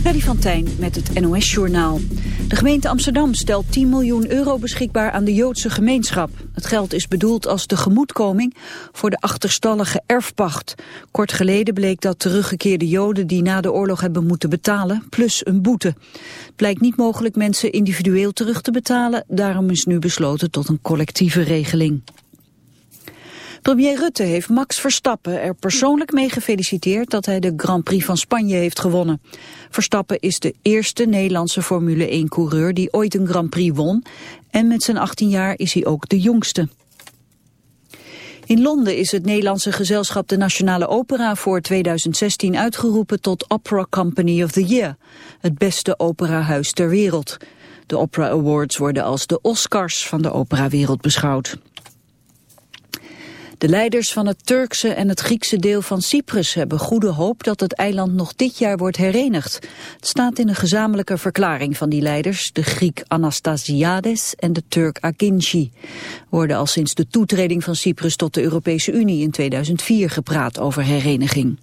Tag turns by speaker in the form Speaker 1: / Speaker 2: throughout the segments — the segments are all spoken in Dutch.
Speaker 1: Freddy van met het NOS-journaal. De gemeente Amsterdam stelt 10 miljoen euro beschikbaar aan de Joodse gemeenschap. Het geld is bedoeld als tegemoetkoming voor de achterstallige erfpacht. Kort geleden bleek dat teruggekeerde Joden die na de oorlog hebben moeten betalen, plus een boete. Het blijkt niet mogelijk mensen individueel terug te betalen, daarom is nu besloten tot een collectieve regeling. Premier Rutte heeft Max Verstappen er persoonlijk mee gefeliciteerd dat hij de Grand Prix van Spanje heeft gewonnen. Verstappen is de eerste Nederlandse Formule 1-coureur die ooit een Grand Prix won en met zijn 18 jaar is hij ook de jongste. In Londen is het Nederlandse gezelschap de Nationale Opera voor 2016 uitgeroepen tot Opera Company of the Year, het beste operahuis ter wereld. De Opera Awards worden als de Oscars van de operawereld beschouwd. De leiders van het Turkse en het Griekse deel van Cyprus hebben goede hoop dat het eiland nog dit jaar wordt herenigd. Het staat in een gezamenlijke verklaring van die leiders, de Griek Anastasiades en de Turk Akinci. Worden al sinds de toetreding van Cyprus tot de Europese Unie in 2004 gepraat over hereniging.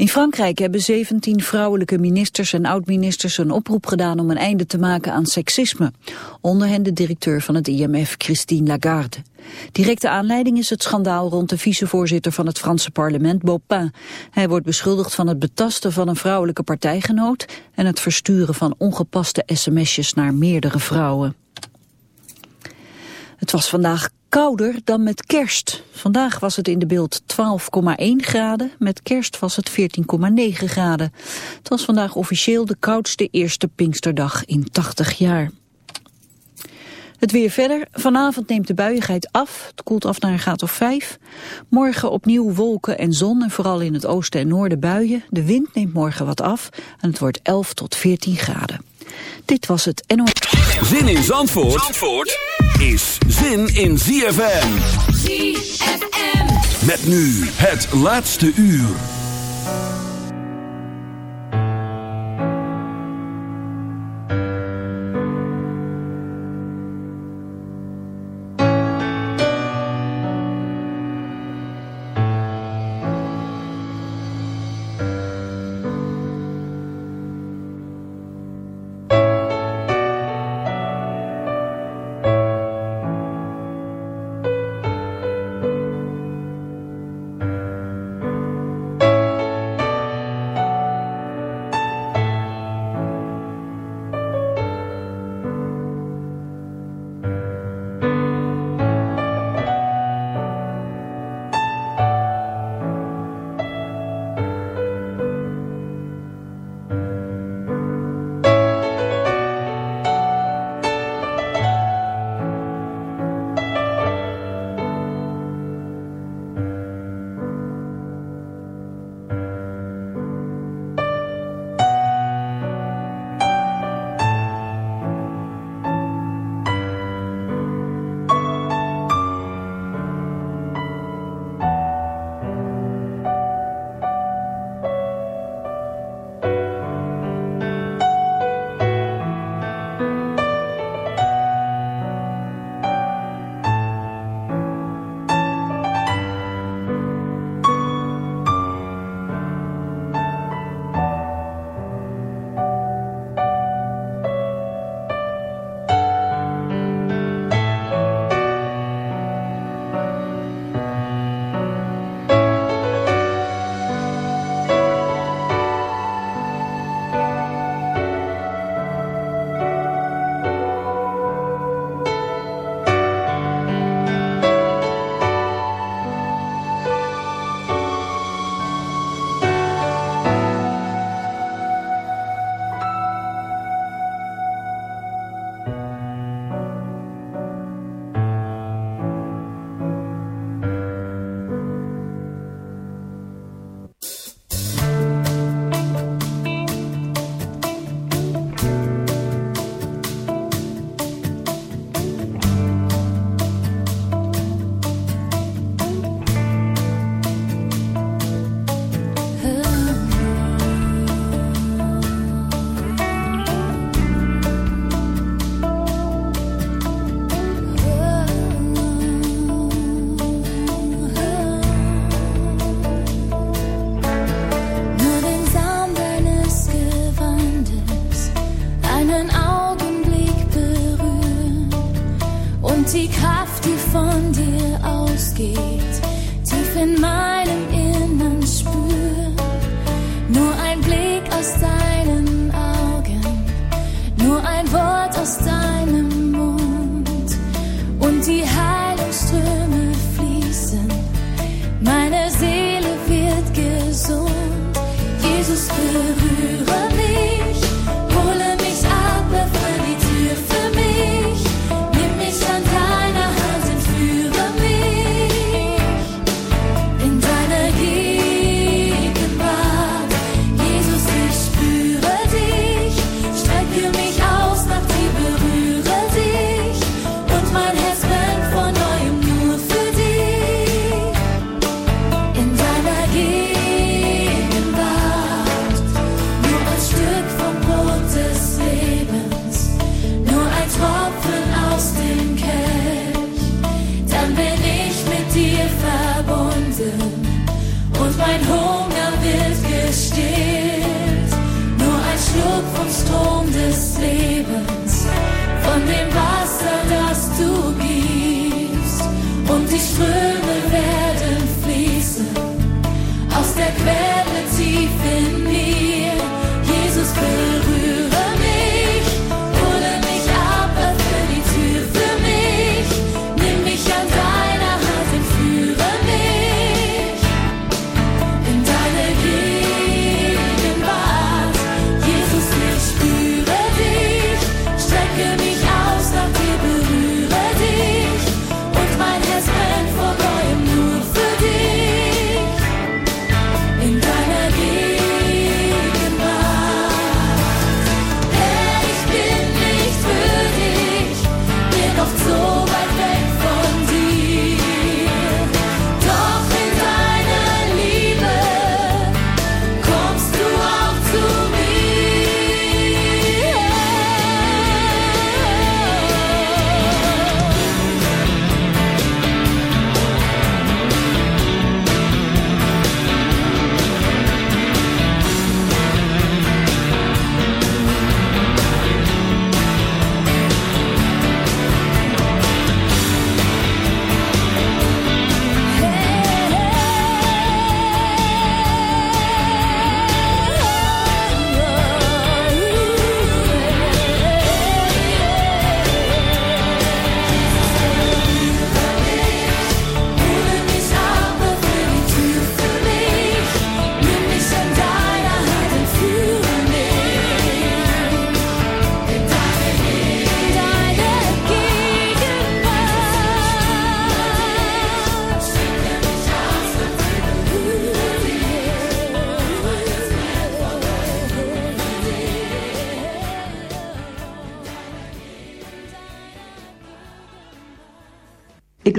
Speaker 1: In Frankrijk hebben 17 vrouwelijke ministers en oud-ministers een oproep gedaan om een einde te maken aan seksisme. Onder hen de directeur van het IMF, Christine Lagarde. Directe aanleiding is het schandaal rond de vicevoorzitter van het Franse parlement, Baupin. Hij wordt beschuldigd van het betasten van een vrouwelijke partijgenoot en het versturen van ongepaste sms'jes naar meerdere vrouwen. Het was vandaag kouder dan met kerst. Vandaag was het in de beeld 12,1 graden, met kerst was het 14,9 graden. Het was vandaag officieel de koudste eerste Pinksterdag in 80 jaar. Het weer verder. Vanavond neemt de buiigheid af. Het koelt af naar een graad of 5. Morgen opnieuw wolken en zon en vooral in het oosten en noorden buien. De wind neemt morgen wat af en het wordt 11 tot 14 graden. Dit was het NO.
Speaker 2: Zin in Zandvoort, Zandvoort is zin in ZFM.
Speaker 3: ZFM.
Speaker 2: Met nu het laatste uur.